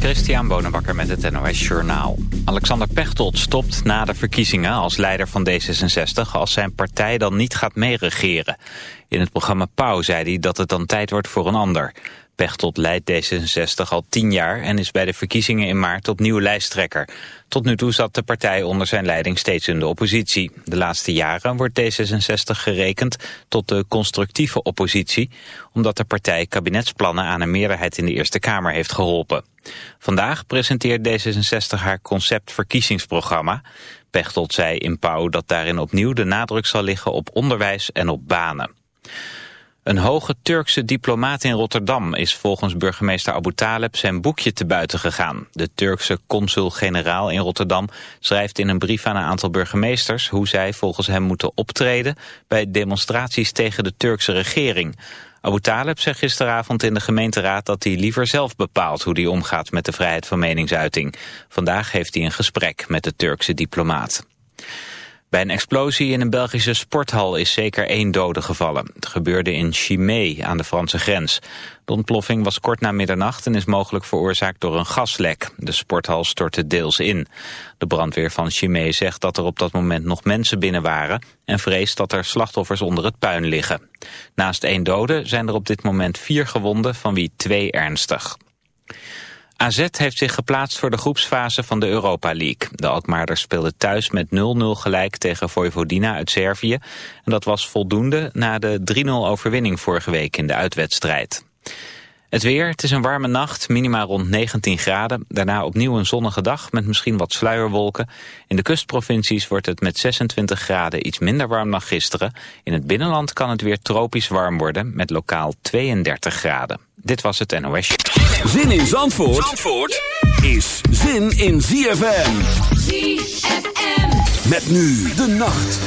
Christian Bonenbakker met het NOS Journaal. Alexander Pechtold stopt na de verkiezingen als leider van D66... als zijn partij dan niet gaat meeregeren. In het programma Pauw zei hij dat het dan tijd wordt voor een ander. Pechtold leidt D66 al tien jaar en is bij de verkiezingen in maart opnieuw lijsttrekker. Tot nu toe zat de partij onder zijn leiding steeds in de oppositie. De laatste jaren wordt D66 gerekend tot de constructieve oppositie... omdat de partij kabinetsplannen aan een meerderheid in de Eerste Kamer heeft geholpen. Vandaag presenteert D66 haar conceptverkiezingsprogramma. Pechtold zei in Pauw dat daarin opnieuw de nadruk zal liggen op onderwijs en op banen. Een hoge Turkse diplomaat in Rotterdam is volgens burgemeester Abu Taleb zijn boekje te buiten gegaan. De Turkse consul-generaal in Rotterdam schrijft in een brief aan een aantal burgemeesters hoe zij volgens hem moeten optreden bij demonstraties tegen de Turkse regering. Abu Taleb zei gisteravond in de gemeenteraad dat hij liever zelf bepaalt hoe hij omgaat met de vrijheid van meningsuiting. Vandaag heeft hij een gesprek met de Turkse diplomaat. Bij een explosie in een Belgische sporthal is zeker één dode gevallen. Het gebeurde in Chimay aan de Franse grens. De ontploffing was kort na middernacht en is mogelijk veroorzaakt door een gaslek. De sporthal stortte deels in. De brandweer van Chimay zegt dat er op dat moment nog mensen binnen waren... en vreest dat er slachtoffers onder het puin liggen. Naast één dode zijn er op dit moment vier gewonden, van wie twee ernstig. AZ heeft zich geplaatst voor de groepsfase van de Europa League. De Alkmaarders speelden thuis met 0-0 gelijk tegen Vojvodina uit Servië. En dat was voldoende na de 3-0 overwinning vorige week in de uitwedstrijd. Het weer, het is een warme nacht, minima rond 19 graden. Daarna opnieuw een zonnige dag met misschien wat sluierwolken. In de kustprovincies wordt het met 26 graden iets minder warm dan gisteren. In het binnenland kan het weer tropisch warm worden met lokaal 32 graden. Dit was het NOS. Zin in Zandvoort, Zandvoort is zin in ZFM. ZFM. Met nu de nacht.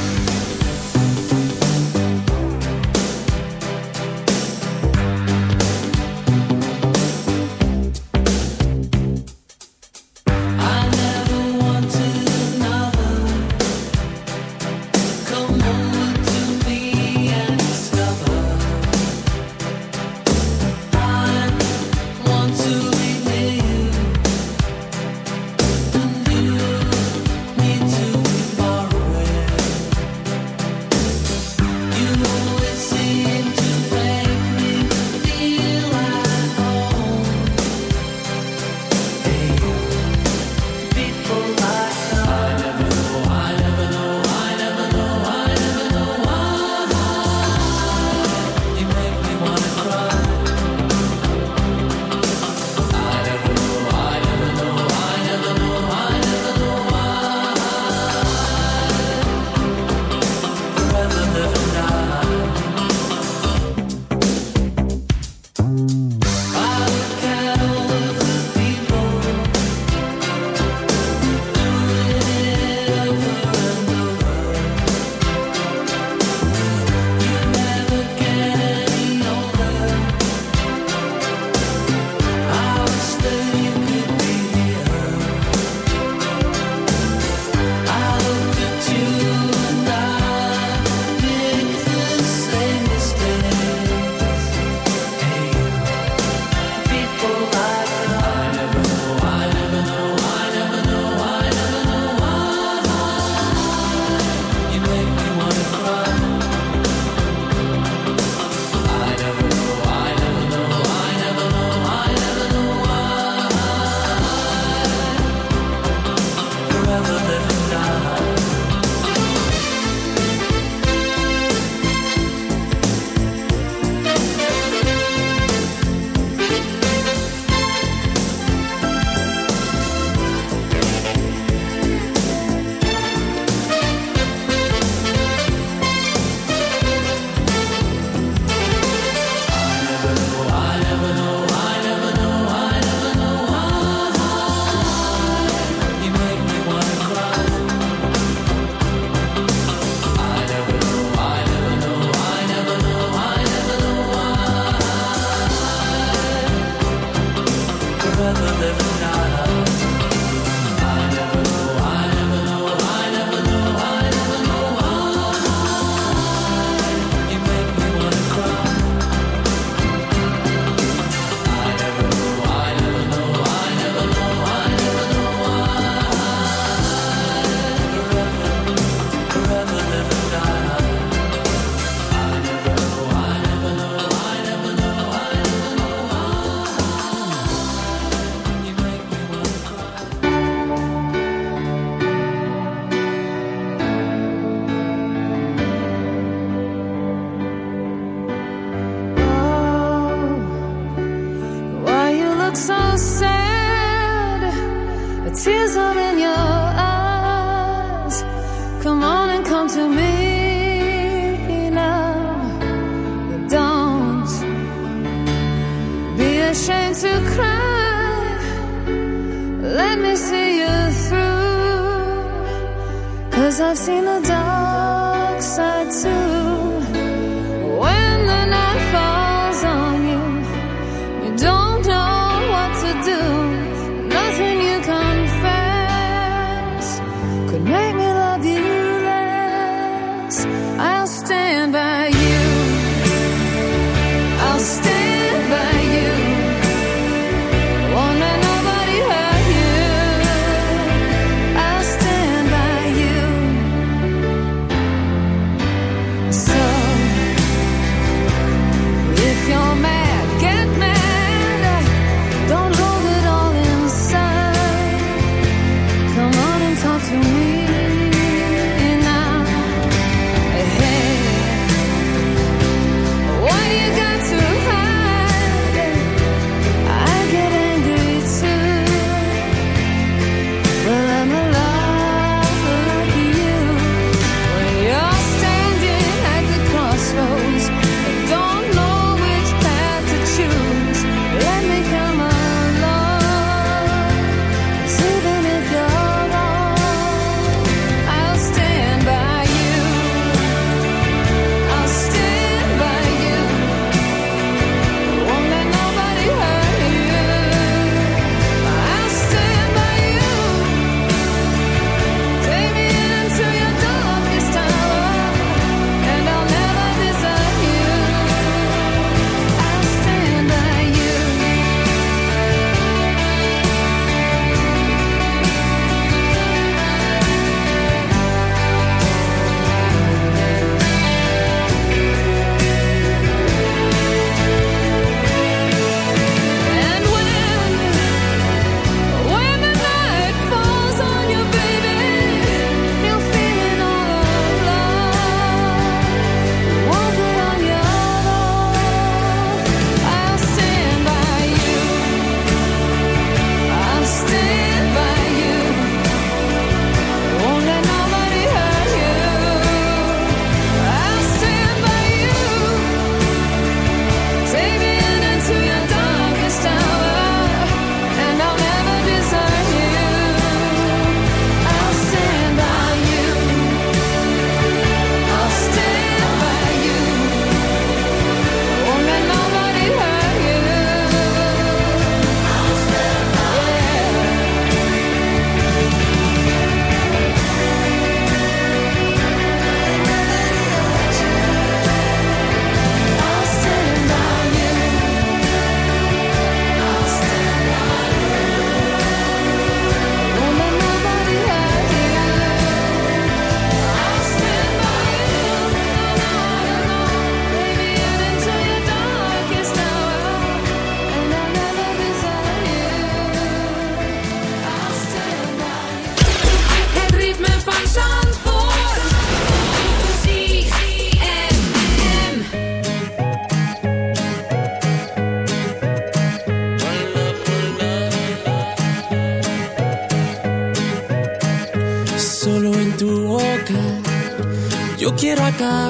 I've seen the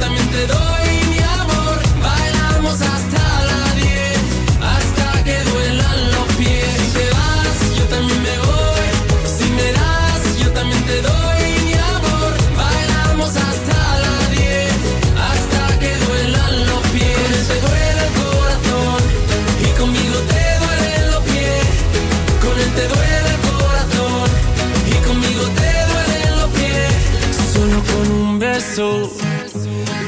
también te doy.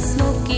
smoky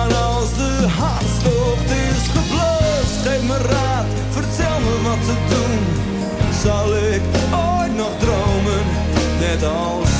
de hartstocht is geblust, geef me raad, vertel me wat te doen. Zal ik ooit nog dromen, net als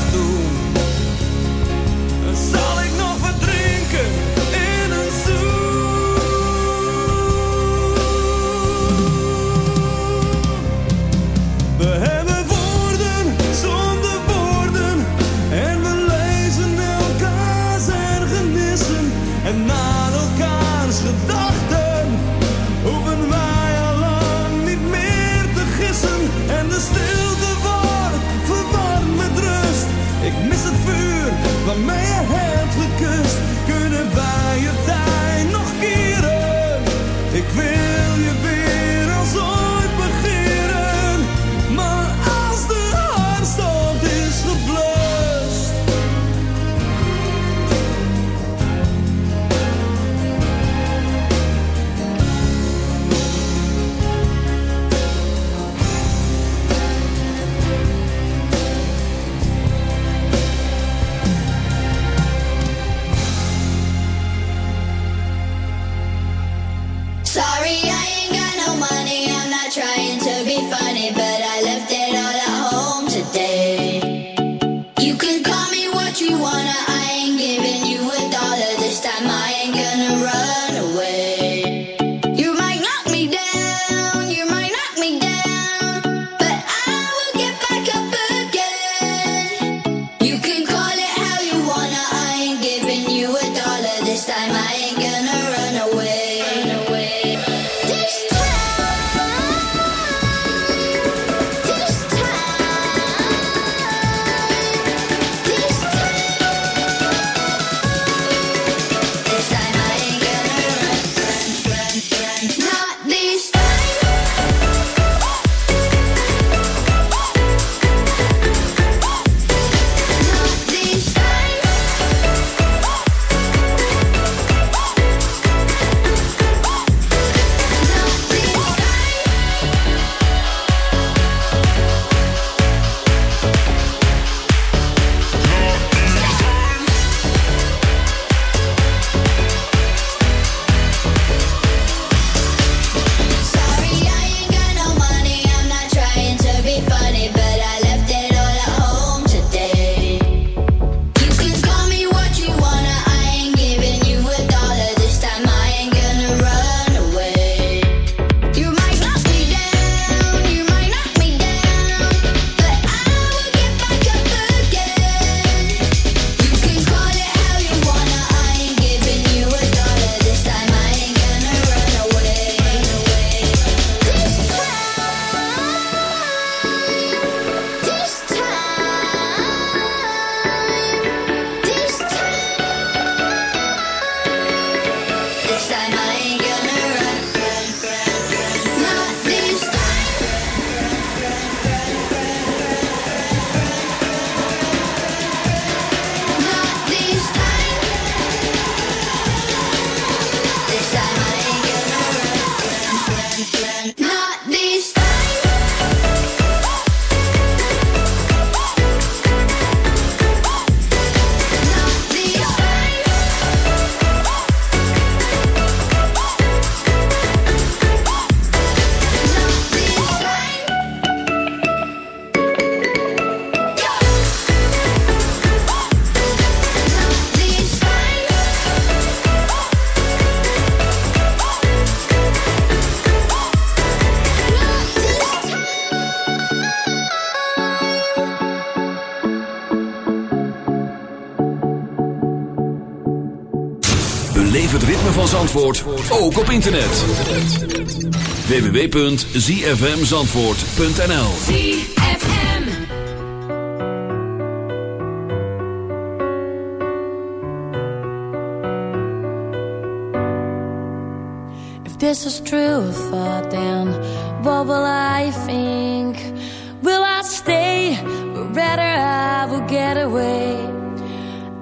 van Zandvoort ook op internet. www.zfmzandvoort.nl ZFM If this is true for then what will I think? Will I stay? or rather I will get away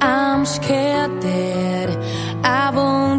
I'm scared that I won't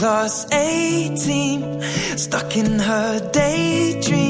Class 18, stuck in her daydream.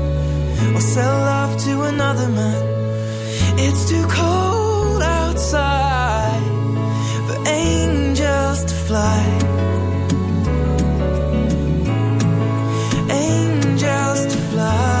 or sell love to another man. It's too cold outside for angels to fly. Angels to fly.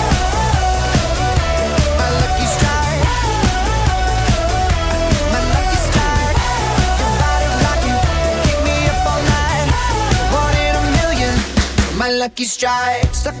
lucky strike. Stuck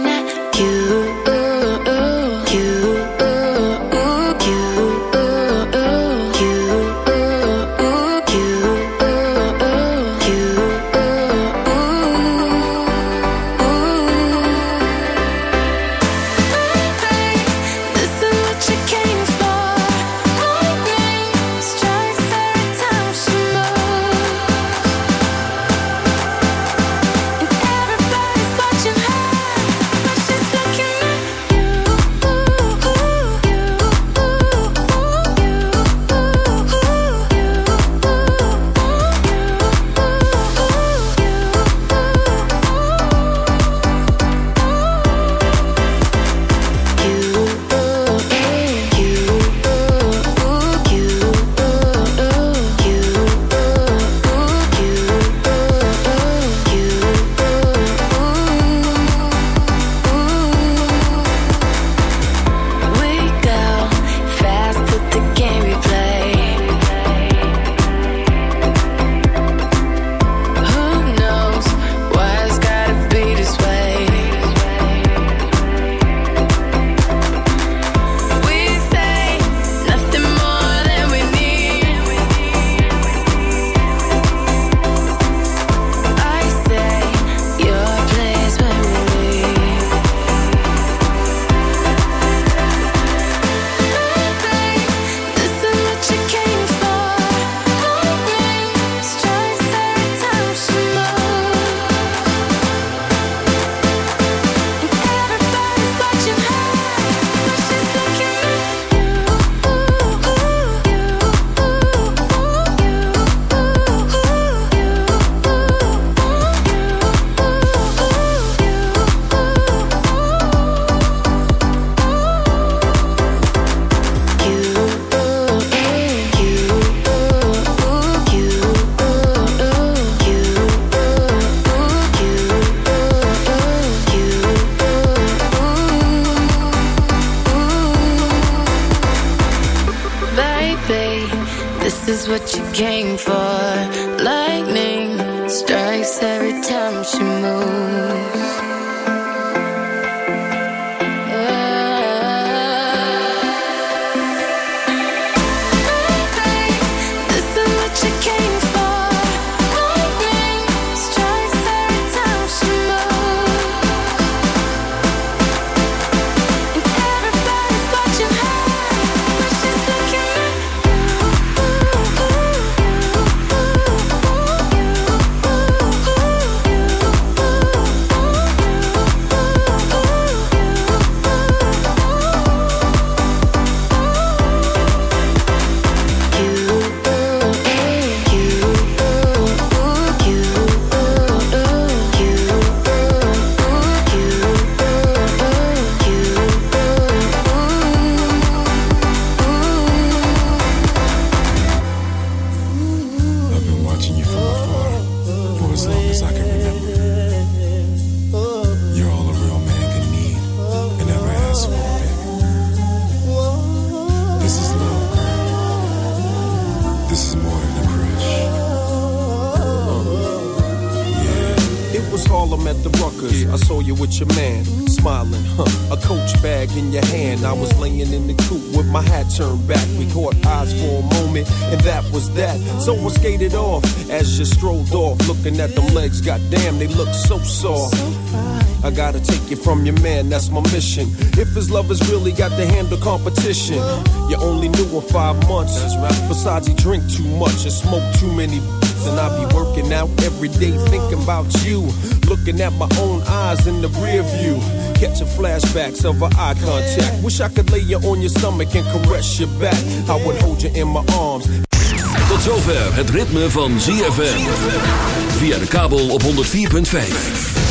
mission. If his love lovers really got to handle competition, you only knew him five months. Besides, he drink too much and smoke too many. And I be working out every day thinking about you. Looking at my own eyes in the rear view. Catching flashbacks of our eye contact. Wish I could lay you on your stomach and caress your back. I would hold you in my arms. Tot zover het ritme van ZFM. Via de kabel op 104.5.